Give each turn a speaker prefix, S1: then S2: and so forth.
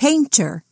S1: painter.